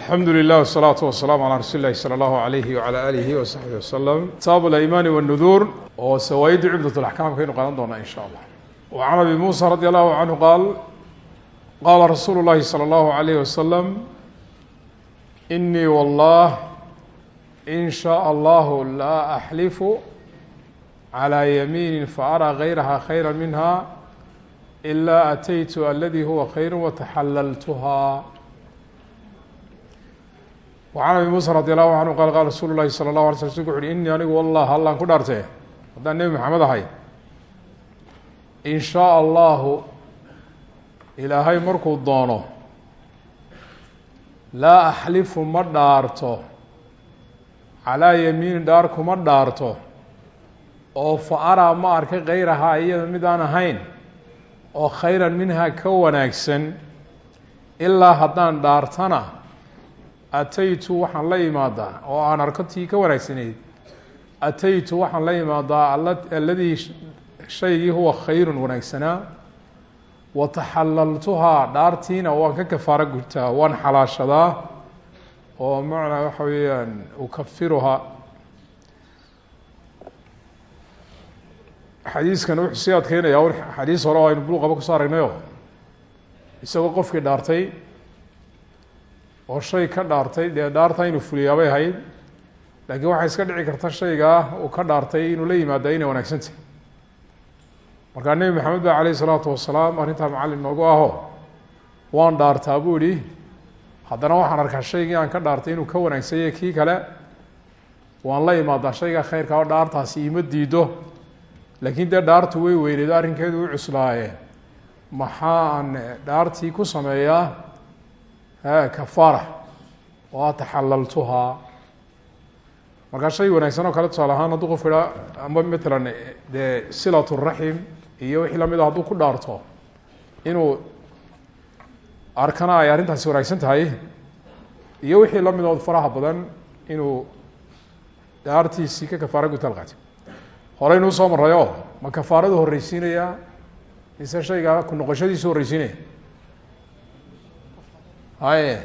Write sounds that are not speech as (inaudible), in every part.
alxamdu lilah wsalaatu wasalaamu calaa rasuuli lahi sala allahu alayhi wacala aalihi wasaxbihi wasalam kitaabu alaymaani wannuduur oo sawaaidda cibdat laxkaamka aynu qaadan doonaa in sha allah. Wa can abi muusa radi allahu canhu qaal qaala rasuulu llahi sala allahu alayh wasalam inii wallah in shaa allahu laa axlifu calى yamiini faaraa gayraha khayra minha ilaa ataytu aladi huwa khayru wataxalaltuha wacan abi muusa radi allahu canhu qaal qaala rasuulu lahi sala اllahu alay sl slku uhi inii anigu wallah allaan ku dhaartee haddaan nebi maxamed ahay. In shaa allahu ilaahay markuu doono laa axlifu ma dhaarto calaa yamiini dhaar kuma dhaarto oo fa araa ma arka kayrahaa iyada mid aan ahayn oo khayran minhaa ka wanaagsan ilaa haddaan dhaartana ataytu waxaan la imaadaa oo aan arko tii ka wanaagsanayd ataytu waxaan la imaadaa aladii shaygii huwa khayrun wanaagsanaa wataxalaltuhaa dhaartiina waan ka kafaaro gurtaa waan xalaashadaa. Oo macnaa waxa weeyaan ukafiruhaa xadiiskan wuxuu sii adkeynaya xadiis hore aynu buluqaba ku soo aragnayo isagoo qofkii dhaartay oo shay ka dhaartay dee dhaarta inuu fuliyaabay ahayd laakiin waxay iska dhici karta shaygaa uu ka dhaartay inuu la yimaada inay wanaagsantah markaa nebi maxamed ba caleyhi salaatu wasalaam arrintaa macallin noogu aho waan dhaartaa buu idhi haddana waxaan arkaa shaygii aan ka dhaartay inuu ka wanaagsanyay kii kale. Waan la imaadaa shaygaa khayrka oo dhaartaasi ima diido. Laakiin dee dhaartu way weyneedo arrinkeedu u cuslaaye. Maxaan dhaartii ku sameeyaa kafaara. Oo ataxalaltuhaa markaa shay wanaagsan oo kale tusaale ahaan hadduu qof idhaa ama matalan dee silat raxim iyo wixii la mid a hadduu ku dhaarto inuu arkana ay arrintaasi wanaagsan tahay iyo wixii la mid ood faraha badan inuu dhaartiisii ka kafaara guta alqaati horeynuu soo marayo ma kafaaradu horreysiinaya mise shayga ku noqoshadiisu horreysiinaya haye.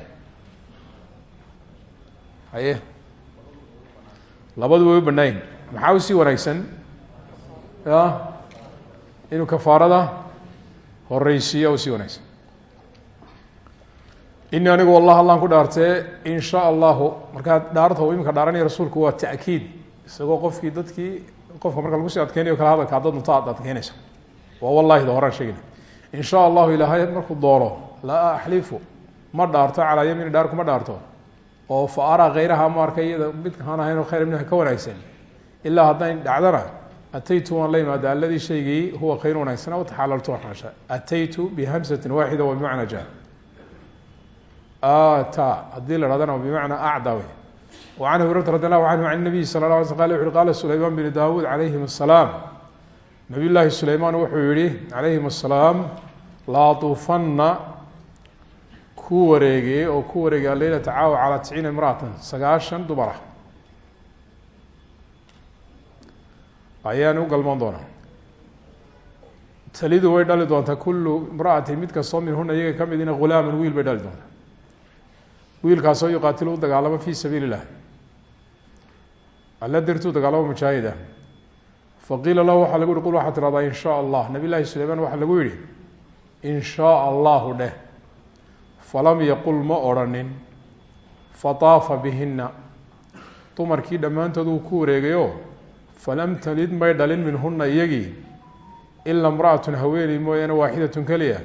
Haye. Labadu way u maxaa u sii wanaagsan? Ya. Inuu kafaarada horeysiiyo u sii wanaagsan. Ini anigu wallah allaan ku dhaartee in shaa allahu markaa dhaarta uu iminka rasuulku waa ta'kiid. Isagoo qofkii dadkii qofka marka lagu sii adkeynayo kala hadalka haddaad nunta ad adkeynaysa waa wallahida horaan sheegina in ilaahay markuu doono laa axlifu ma dhaarto calaa yamiini dhaarku ma dhaarto. Oo fa araa hayraha ma arka iyada mid aan ahaynoo khayra minha ka wanaagsan. Ilaa haddayn dhacdana ataytu waan la imaada aladii shaygii huwa khayr wanaagsan aw taxaalaltu waxaasha ataytu bihamsatin waaxida wa bimacna ja ata ah, haddii la hahdana bimacnaa acda we wacan hurata radi allahu canhu can nabiyi sala la ala sl wuxu qaala sulaymaan bini daawuud calayhim asalaam nabiy llaahi sulaymaan wuxuu yihi calayhim asalaam laaufana kuu wareegay oo ku wareegay aleyna tacaawa calaa ticiina imraatan sagaashan dumar ah u galmoon doonaa. Talidu way dhali doontaa kullu imra'atin mid kastoo minhuna iyaga ka midina hulaaman wiil bay dhali doontaa. Wiilkaasoo yuqaatilu u dagaalamo fi sabiili illah alla dirtuu dagaalamo mujaahida. Faqiila lahu waxaa lagu yihi qul waxaa tidhahdaa in shaa allah. Nabiy llaahi suleyman waxaa lagu yihi in shaa allahu dheh falam yaqul ma odrhanin fataafa bihina dumarkii dhammaantood uu ku wareegayo falam talid may dhalin minhuna iyagii ila imra'atun haweeney mooyaane waaxidatun keliya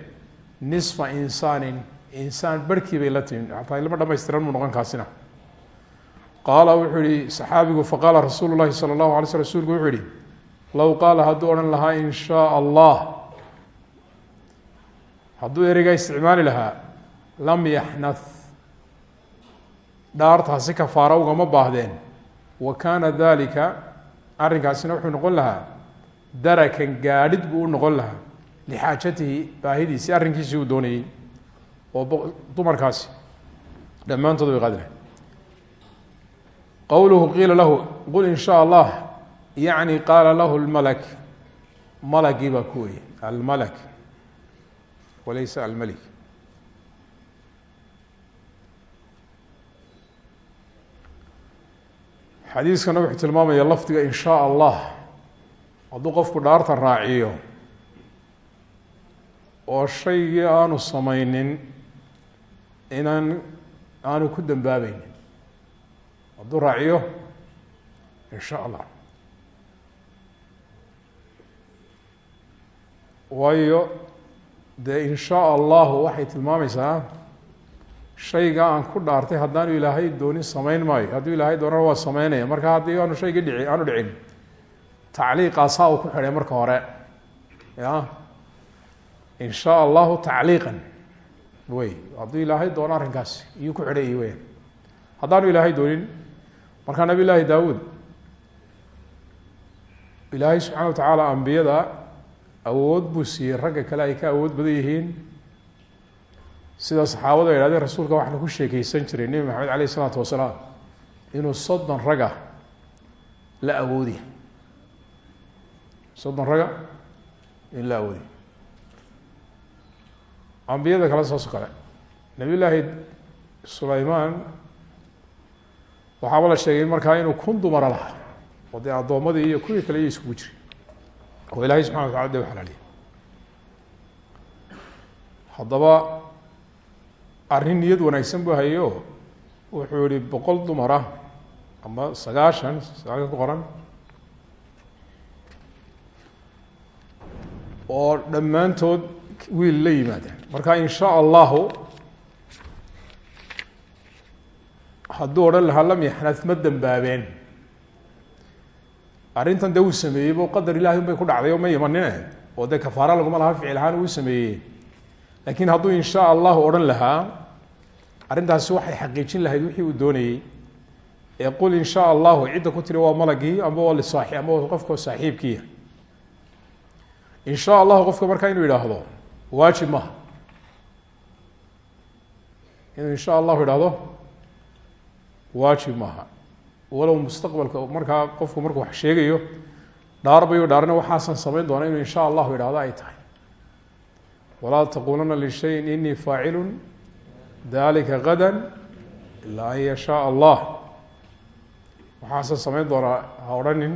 nisfa insaanin. Insaan barhkii bay la timi ataa ilmo dhamaystiran muu noqon kaasina. Qaala wuxuu yihi saxaabigu faqaala rasuulu llahi sala allahu alay sl rsulku wuxuu yihi low qaala hadduu odhan lahaa in shaa allah. Hadduu ereygaa isticmaali lahaa lam yaxnath. Dhaartaasi kafaara ugama baahdeen. Wa kaana dalika arrinkaasina wuxuu noqon lahaa darakan gaadhid buu noqon lahaa lixaajatihi baahidiisi arrinkiisii uu doonayey. Oo dumarkaasi dhammaantood way qaadi lahay qowluhu qiila lahu qul in shaa allah yacni qaala lahu lmalak malagii baa ku weyey almalak xadiiskana wuxuu tilmaamaya lafdiga in shaa allah hadduu qofku dhaarta raaciyo oo shaygii aanu samaynin inaan aanu ku dambaabaynin. Hadduu raaciyo in sha allah waayo dee in shaa allahu waxay tilmaamaysaa shayga aan ku dhaartay haddaanu ilaahay doonin samayn maayo. Hadduu ilaahay doonana waa sameynaya marka haddii aanu shaygii dhici aanu dhicin tacliiqaasaa uu ku xidhay marka hore. Ya? In shaa allahu tacliiqan. Wey. Hadduu ilaahay doono arrinkaasi iyuu ku xidhay weyan haddaanu ilaahay doonin markaa nabi llaahi daawuud ilaahay subxana wa tacaala ambiyada awood buu siiyey. Ragga kale ay ka awood badan yihiin sida saxaabadu ay hahdeen rasuulka waxaanu ku sheekeysan jiray nebi maxamed aleyh isalaatu wasalaam inuu soddon raga la awoodi soddon raga in la awoodi ambiyada kale saas kale nabiy llaahi sulaymaan waxaaba la sheegay markaa inuu kun dumara lahaa. Oo dee addoommadii iyo kuwii kale iyo iskugu jiray. Oo ilaahay subxana wa tacala de u xalaaliya haddaba arrin niyad wanaagsan buu hayo. Wuxuu yihi boqol dumar ah ama sagaashan sagaalka ku qoran. Oo dhammaantood wiil la yimaadeen marka in sha allahu hadduu odhan lahaa lam yaxnad ma dembaabeen arrintan dee uu sameeyey bo qadar ilahi un bay ku dhacday oo ma imanine. Oo dee kafaara laguma laha ficil ahaan uu sameeyey laakiin hadduu in sha allahu odhan lahaa arrintaasi waxay xaqiijin lahayd wixii uu doonayey. Ee qul in sha allahu cidda ku tiri waa malagii amba waa lisaaxi amba waa qofka saaxiibkiia in sha allahu qofka markaa inuu yidhaahdo waajib maha in sha allahu yidhaahdo waajib maaha. Walow mustaqbalka markaa qofku markuu wax sheegayo dhaarbayo dhaarna waxaasan samayn doona inuu in sha allahu ay tahay walaa taqulana lishayin inii faacilu dalika gada ilaa an yashaa allah waxaasan samayn doonaa ha odhanin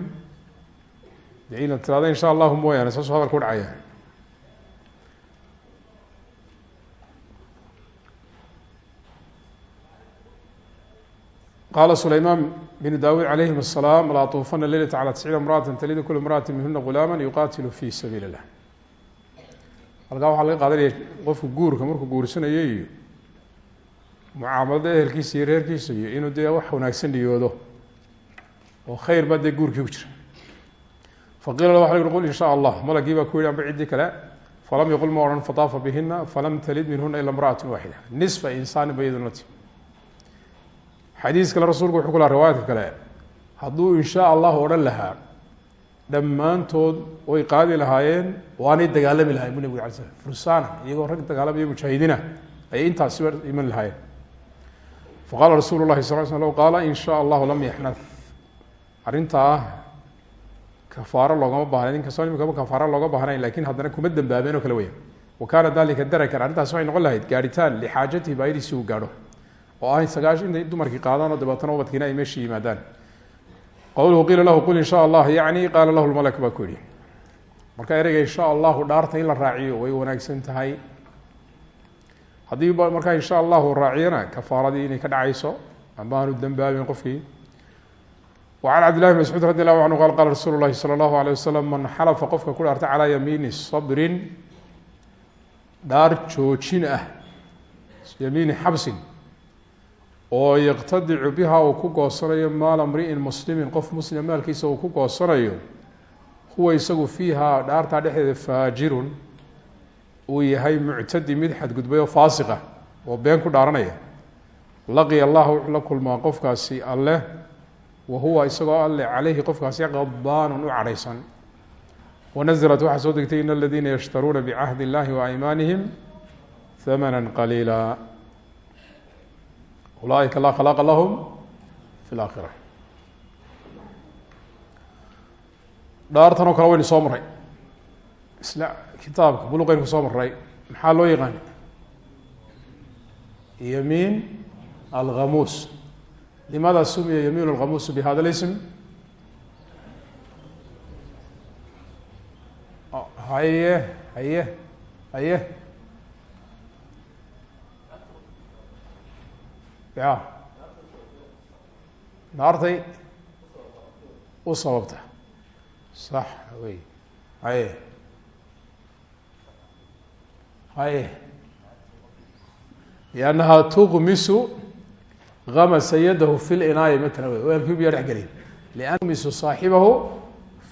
de inaad tirahda in sha allahu mooyaane saasuu hadalka u dhacaya qala sulayman bn dawud عalayhim الsalaam laa طufana leylata calى tisciina imraأata talidu kula imraأati minhuna gulaama yuqatilu fi sabiili اllah halkaa waxaa laga qaadanaya qofku guurka markuu guursanayo iyo mucaamalada ehelkiisa iyo reerkiisa iyo inuu dee wax wanaagsan niyoodo oo khayr baa dee guurkii ku jira. Faqiila la waxa la qul allah. Malagii baa ku yihi amba ciddii kale falam yaqul ma odhan fataafa bihina falam talid minhuna ila imraأat waaxida nisfa insaanin ba iyaduna ti xadiis rasuulku wuxuu ku laha riwaayadka kale hadduu in sha allahu odhan lahaa dhammaantood way qaadi lahaayeen waanay dagaalami lahayen bu nabig ala slam fursana iyagoo rag dagaalamaya mujaahidiina ayay intaasiba iman lahaayeen. Faqala rasuulu sal sl low qaala in sha allahu lam yaxnad arrintaa kafaaro loogama baahnayn inkastoo imikaba kafaaro looga baahnayn laakiin haddana kuma dembaabeen oo kale weya wa kaana dalika darakan arrintaas waxay noqon lahayd gaadhitaan lixaajatihi baayadiisi uu gaadho. Oo ah sagaash intay dumarkii qaadaan oo dabeetana ubadkiina ay meesha yimaadaan qowluhu qiila lahu qul in sha allah yacni qaala lahu lmalak baa ku yihi marka ereyga insha allahu dhaarta in la raaciyo way wanaagsan tahay haddii markaa insha allahu raaciyana kafaaradii inay ka dhacayso amba aanu dembaabeyn qofkii wacan cabdillahi mascuud radi allahu canhu qal qaala rasuulu llahi sala allahu man xalafa qofka ku dhaarta calaa yamiini sabrin dhaar joojin ah yamiini xabsin oo yqtadicu biha uu ku goosanayo maala mri'in muslimi qof muslima maalkiisa uu ku goosanayo huwa isagu fiiha dhaartaa dhexdeeda faajirun uu yahay muctadi mid xadgudbay oo faasiqa oo been ku dhaaranaya. Laqiya allah wuxuu la kulmaa qofkaasi alleh wahuwa isagoo alle caleyhi qofkaasi qadbaanun u cadhaysan. Wanaزlat waxaa soo degtay in aladiina yashtaruuna bicahdi اllahi waaymaanihim hamana qaliila ulaaika laa khalaqa lahum fi laakhira dhaartan oo kale waynu soo maray isla kitaabka buluqaynu ku soo maray maxaa loo yaqaani yamiin alkhamuus limaada sumiya yamiin alkhamuus bihada lism oh, haye haye haye. Ya naartay u sababta. Sax wey. Haye. Haye. Liannaha tuqmisu gamasa yadahu fi linaaya matala wey. Weelkii biya dhex gelin lianmisu saaxibahu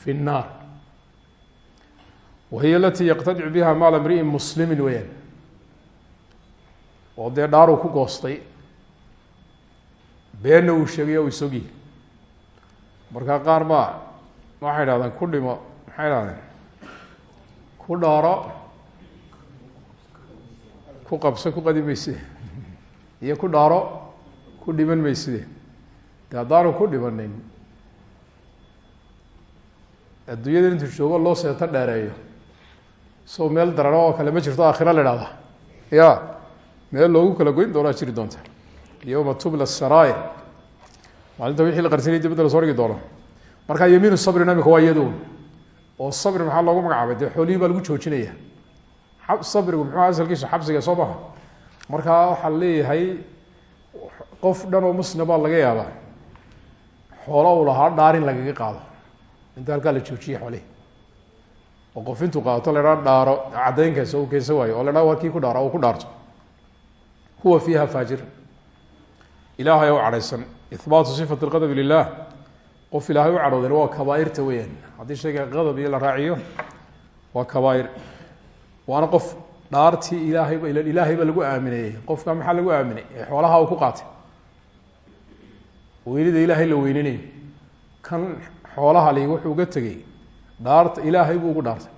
fi الnaar wahiy alati yaqtadicu biha maala mri'in muslimi weyaan oo dee dhaaruu ku goostay beenna uu sheegay o markaa qaar baa waxay dhahdeen ku dhimo. Maxay dhahdeen ku dhaaro ku qabso ku qadi mayside (laughs) iyo ku dhaaro ku dhiman mayside de haddaanu ku dhimanin adduunyada intuu joogo loo seeto dheereeyo. So meel dararo oo kale ma jirto aakhira la ihahda ya meel loogu kala goyn doonaa jiri doonta yowma tubla sarair maalinta wixii la qarsanay dibadda la soo dhigi doono. Markaa yamiinu sabrina imika waa oo sabri maxaa loogu magacaabay? Dee xoolihii baa lagu joojinaya. Sabrigu muxuu asalkiisu xabsiga soo maha markaa waxaa leeyahay qof dhan oo muslima baa laga yaabaa. Xoolo uu lahaa dhaarin lagaga qaado. Inta halkaa la joojiyay xoolihi oo qof intuu qaato la dhaa dhaaro caddaynkaas u keensan oo la dhaa ku dhaaro o ku dhaarto. Huwa fiiha faajir ilaahay u cadhaysan. Ihbaatu sifat اlqadab lilah qof ilaahay u cadhooden waa kabaairta weyaan haddii shayga qadab iyo la raaciyo waa kabaair. Waana qof dhaartii ilaahayba ila ilaahay ba lagu aaminayey qofka maxaa lagu aaminay? Xoolaha uu ku qaatay. Weynida ilaahay la weyninayo kan xoolaha li wuxuu uga tegey dhaarta ilaahay buu ugu dhaartay.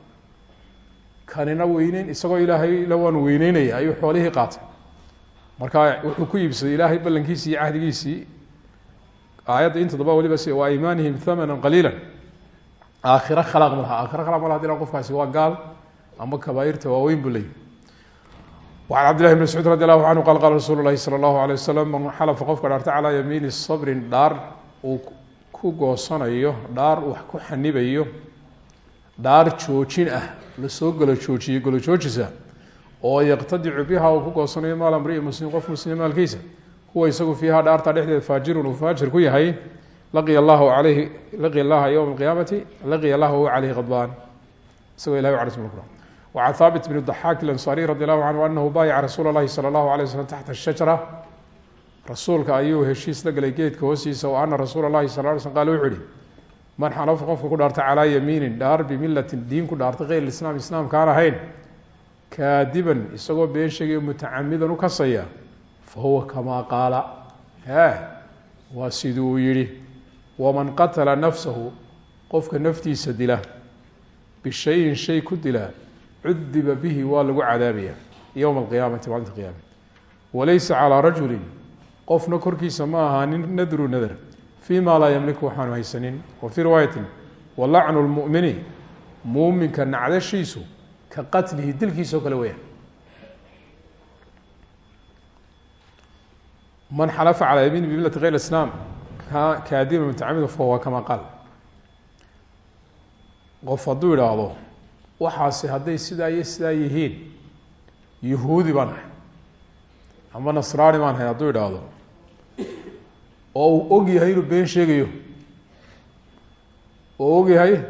Kanina weyneyn isagoo ilaahay la waan weyneynaya ayuu xoolihii qaatay marka wuxuu ku iibsaday ilaahay ballankiisii iyo cahdigiisii aayadda inta daba waliba si wa aymaanihim hamana qaliila aakhira khalaaq ma laha aakhira khalaq ma laha dina qofkaasi waa gaal ama kabaairta waaweyn buu leeyahy وعن cبد لله بن مسعوud رضي الله عنه qال qال رsuل الlahi slى الlaه عليه وsلم man xلفa qofka dhaarta calىa yamiini صbrin dhaar uu ku goosanayo dhaar wax ku xanibayo dhaar joojin ah lasoo golo joojiyo golo joojisa oo yaqtadicu biha uu ku goosanayo maal amrii muslim qof muslim maalkiisa. Huwa isagu fiiha dhaartaa dhexdeed faajirun uu faajir ku yahay. Laqiya lahu alayhi laqiya allaha yowma alqiyaamati laqiya allaha huwa calayhi qadbaan isagoo ilahi cala sm kura wacan haabit bn daxaak ilansaariy radi allahu canhu anahu baayaca rasuula llahi sala allahu alay waslm taxta ayuu heshiis la gelay geedka hoostiisa o ana rasuula llahi sal lay slm qaal wuxu uhi man xanafa qofka ku dhaarta calaa yamiinin dhaar bimillatin diin ku dhaarta keyr islam islaamka aan ahayn kaadiban isagoo been sheegayo mutacamidan u kasaya fahuwa kamaa qaala he waa siduu yihi waman qatla nafsahu qofka naftiisa dila bishayin shay ku dila cudiba bihi waa lagu cadaabaya yowma alqiyaamati maalinta qiyaama walaysa calaa rajulin qofna korkiisa ma ahaanin nadru nadr fii ma laa yamliku waxaanu haysanin. Wa fii riwaayatin walacnu lmumini muuminka nacdashiisu ka qatlihi dilkiisa kale weyaan man xalafa calaa yamiini bimilati غeyr islaam kaadiba mutacamida fahuwa kama qaal. Qof hadduu idhaahdo waxaasi hadday sidaa iyo sidaa yihiin yuhuudi baan ahay ama nasraani baan ahay hadduu idhaahdo oo uu og yahay inuu been sheegayo oo og yahay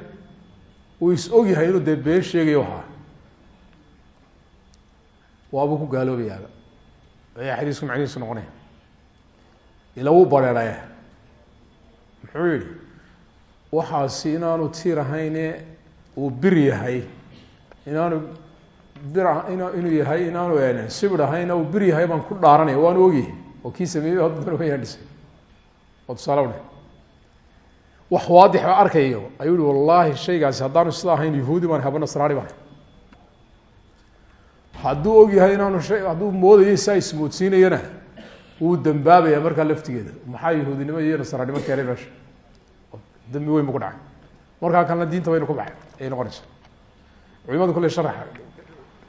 uu is og inuu dee been sheegayo waxaa waabuu ku gaaloobayaaba ayaa xadiisku macnihiisu noqonaya ila wuu bareeraya muxuu yihi waxaasi inaanu tiir ahayne uu bir yahay inaanu bir in inuu yahay inaanu sibir ahayna uu bir yahay baan ku dhaaranaya waanu ogyahay oo kii sameeyey haddan wayaan dhisay oo tusaale udhe wax waadix arkayo ayuu yihi wallaahi shaygaasi haddaanu sida ahayn yahuudi baan haba nasraani baan hadduu og yahay inaanu hadduu moodayo saa ismoodsiinayana wuu dambaabaya markaa laftigeeda. Maxaa yahuudinimo iyo nasraanimo keenay meesha? Dambi weyn bu ku dhacay. Markaa kalena diinta waynu ku baxay ayay noqonaysa. Culimadu kule sharax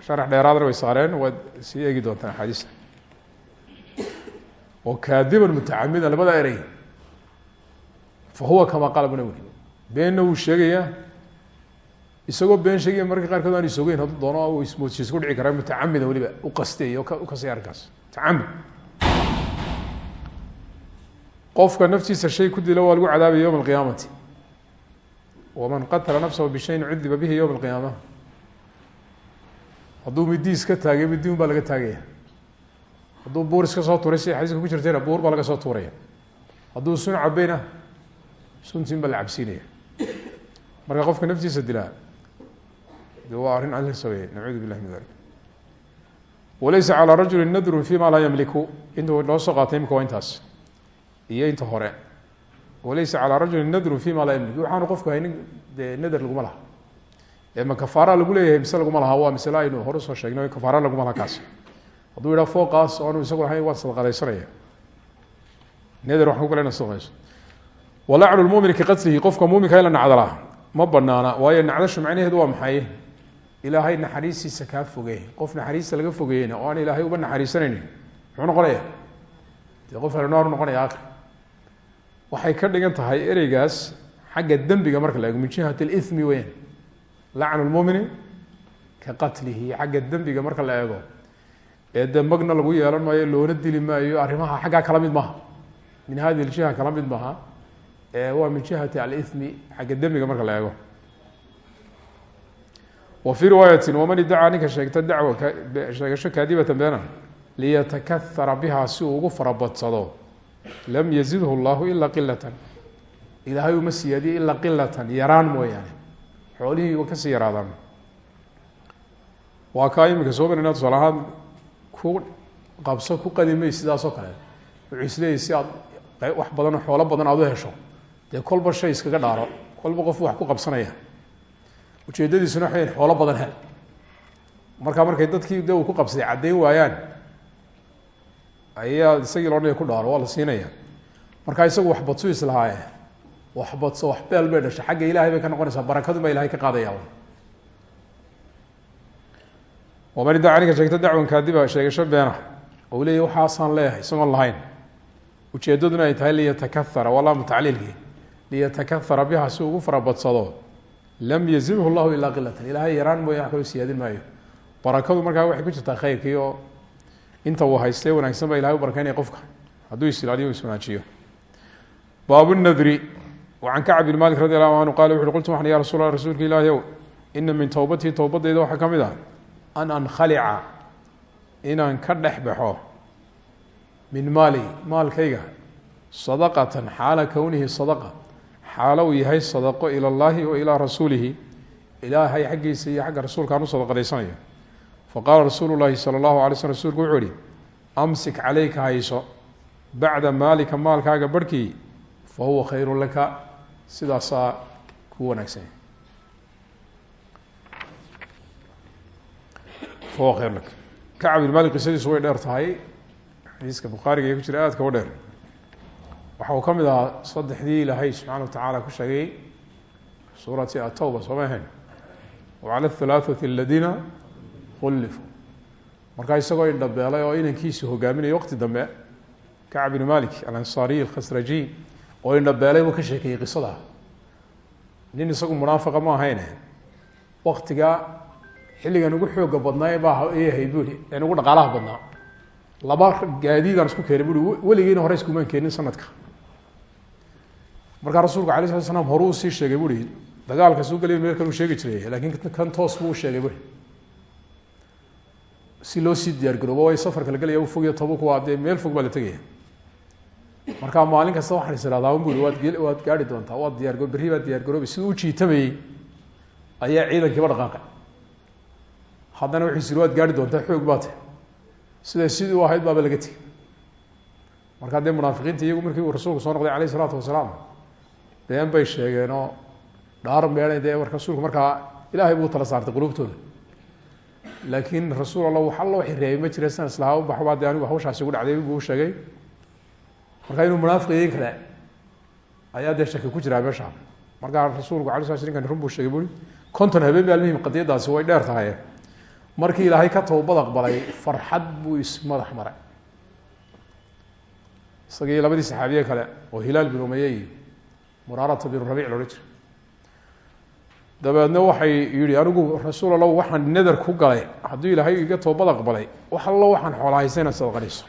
sharax dheeraadna way saareen waad sii eegi doontaan axaadiista. Oo kaadiban mutacamida labada erey. Fa huwa kama qaala buna beenna wuu sheegayaa isagoo been sheegaya mararka qaarkood aan isogeyn hadduu doono ismoodsiis ku dhici karaa mutacamida weliba uqastay o ukasay arkaas mutacamid qofka naftiisa shay ku dila waa lagu cadaabaya yowma alqiyaamati. Waman qatala nafsahu bishayin cudiba bihi yowma alqiyaama. Hadduu midi iska taagay midi baa laga taagaya. Hadduu buur iska soo tuuray sida xadiiska ku jirtayna buur baa laga soo tuuraya. Hadduu sun cabayna suntiin baa la cabsiinaya. Marka qofka naftiisa dilaa de waa arrin alla sameeye nacuudu billahi min dalik. Walaysa calى rajuli nadrun fi ma laa yamliku. Intuu noo soo qaatay imika waa intaas. Iyo inta hore. Walaysa calى rajuli nadrun fi ma laa yamlik waxaanu qofku haynin dee nader laguma laha. Ee ma kafaara lagu leeyahay mise laguma laha? Waa masle aynu hore soo sheegnay kafaara laguma laha kaas hadduu yidhaha fooqaas oanu isagu ahayn waan sadaqadaysanaya nader waxaan ku kale ina sadaqayso walacnu lmumini ka qatlihi qofka muuminka in la nacdalaa. Ma banaana waayo nacdashu macnaheedu waa maxay ilaahay naxariistiisa kaa fogeey qof naxariista laga fogeeyeyna oo aan ilaahay uba naxariisanaynin muxuu noqonaya dee qof alnoor noqonaya akri waxay ka dhigan tahay ereygaas xagga dembiga marka la eego min jihat limi weyaan lacnu lmumini ka qatlihi xagga dembiga marka la eego ee dee magna lagu yeelan maayo loona dili maayo arrimaha xaggaa kala mid maaha. Min hadi ljiha kala mid maaha. Waa min jihati alimi xagga dembiga marka la eego wa fii riwaayati waman idacaa ninka sheegta dacwa sheegasho kaadibatan beena liyatakahara biha si uu ugu farabadsado. Lam yazidhu llahu ila qilatan ilaahay uma siyaadiyo ilaa qilatan yaraan mooyaane. Xoolihii wa ka sii yaraadaan. Waa kaa iminka soo marina tusaale ahaan ku qabso ku qadimay sidaas oo kale. Wuxuu isleeyahy si aad wax badan oo xoolo badan aad u hesho. Dee kolba shay iskaga dhaaro. Kolba qof wax ku ujeedadiisuna waxay xoolo badan hel marka markay dadkii uu ku qabsaday caddayn waayaan ayaa isagii loodhanaya ku dhaaro waa la siinaya. Marka isagu wax badsu islahaaye wax badso wax beel bay dhashay xagga ilahay bay ka noqonaysaa barakadun baa ilahay ka qaadaya waman idaa ninka sheegta dacwan kaadiba sheegasho beena. Ou leeyahy waxaasaan leeyahay isagoon lahayn. Ujeedaduna ay tahay liyatakahara walaamu tacliilkii liyatakahara biha si ugu lam yazidhu llahu ilaa qilatan ilaahay yaraan mooya wax kaloo siyaadin maayo. Barakadu markaa waxay ku jirtaa khayrkii oo inta uu haystee wanaagsan baa ilahay u barakeynaya qofka. Hadduu isilaaliyo u iswanaajiyo. Baabu nadri. Wacan kacb bin malik radi canhu qala wuxu qultu ya rasul allah rasuulka ilaahi ow ina min towbatii towbadeyda waxaa ka mid ah an ankhalica inaan ka dhex min maali maalkayga sadaqatan xaala kownihi sadaqa xaalo uu yahay sadaqo ila llahi wa ilaa rasuulihi. Ilaahay xaggiisa iyo xagga rasuulkaan u sadaqadaysanayo faqaala rasuulu llahi sala allahu alay slm rsulku wuxuu ihi amsik calayka hayso bacda maalika maalkaaga barhkii fa huwa khayru laka. Sidaasaa ku wanaagsan fa huwa khayru laka. Kacab bin malik qisadiisu way dheer tahay. Xadiiska bukhaariga iyo ku jira aadka u dheer waxa uu ka mid ahaa saddexdii ilaahay subxaana watacaala ku sheegay suurati atowba sooma ahayn? Wacala halaaثati aladiina ullifuu markaa isagoo indhabeelay oo inankiisi hogaaminaya waqti dambe kacb bin malik alansaariy alkhasrajiy oo indhabeelay buu ka sheekeeyey qisada nin isagu munaafiqa ma ahayne waktiga xilligan ugu xooga badnaa baa yahay buui en ugu dhaqaalaha badnaa. Laba gaadiidaan isku keenay bui weligiina hore iskumaan keenin sanadka markaa rasuulku alay slat slam horu u sii sheegay bui dagaalka suu galiy meel kaluu sheegi jiray laakiin kan toos buu usheegay bui si loo sii diyaar garoobo way safarka la gelaya fogiyo tabuk waa dee meel fog baa la tegaya. Markaa maalin kasta waxaan is ihahdaa bui waad waad gaari doontaa waad diyaargo berri baad diyaar garoobi siduu u jiitamayey ayaa ciidankiiba dhaqaaqay haddana wuxuu siri waad gaari doontaa xoog baa siday sidii u baaba laga tegay markaa dee munaafiqiinta iyagu markii uu rasuulku soo noqday alayh isalaatu wasalaam been bay sheegeen oo dhaar meena dee rasuulku markaa ilaahay buu tala saartay qulubtooda laakiin rasuul alla alla waxay reebay ma jira san u baxbaa dee anigu hawshaasi ugu dhacday buu sheegay. Markaa inuu munaafiqiyin kale ayaa dee shaki ku jiraa meesha. Markaa rasuulku ala sla ninkan run buu sheegay bui konton habeen ba almuhim qadiyadaasi way dheer tahay. Markii ilaahay ka towbad aqbalay farxad buu ismadax maray. Isagii labadii saxaabiye kale oo hilaal bin umeye iyo muraarata bin rabic loodhan jira dabeedna waxay yihi anigu rasuul waxaan nadar ku galay. Hadduu ilaahay iga toobad aqbalay wax allo waxaan xoola haysa inaad sadaqanayso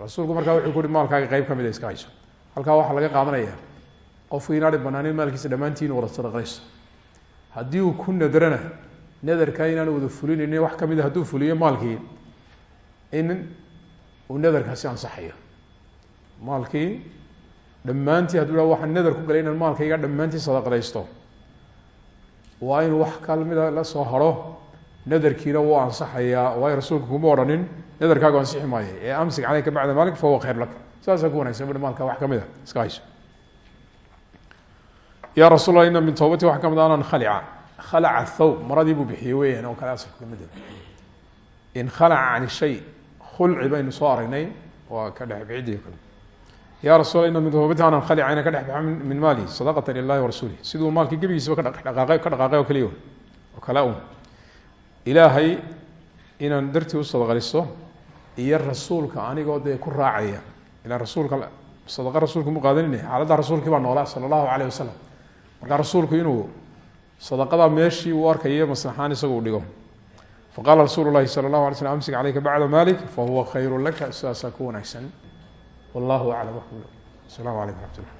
rasuulku markaa wuxuu ku uhi maalkaaga qeyb ka mida iska hayso. Halkaa waxaa laga qaadanaya qofku inaani banaanin maalkiisa dhammaantii inu wada sadaqanayso haddii uu ku nadrana nadarkaa inaan wada fulinayni wax kamida hadduu fuliyo maalkii in uu nadarkaasi ansaxayo. Maalkii dhammaantii hadduu ha waxaan nadar ku galay inaan maalkayga dhammaantii sadaqadaysto. Waa inuu wax kamida la soo haro nadarkiina wuu ansaxayaa waayo rasuulku kuma odhanin nadarkaagu ansixi maayo ee amsik caleyka bacda maalik fa huwa khayr lak. Saasaa ku wanagsan bui maalka wax ka mid a iska hayso. Ya rasul la ina min towbati waxa ka mid anan khalica khalaca. Thawb maradii buu bixiyey weeyaan oo kale asalka in khalaca can shay khulci baynu soo aragnay waa ka ya rasul ina anan khalica ina ka dhex baxa min maali sadaqata lilahi warasuulih siduu maalkii gebigiisaba kadhaqaaqay ka dhaqaaqay oo kaliya oo kale un ilaahay inaan dartii u sadaqaliso iyo rasuulka anigoo dee ku raacaya ila rasuulka sadaqa rasuulku mu qaadanina xaaladda rasuulkii baa noolaa sala allahu aleyh wasalam markaa rasuulku inuu sadaqadaa meeshii uu arkayo maslaxaan isagu u dhigo. Faqaala rasuulu lahi sala allahu alay slm amsik caleyka bacda malik fahuwa khayru laka sidaasaa ku wanaagsan wallahu aclam aslamu alaykum raxmat llah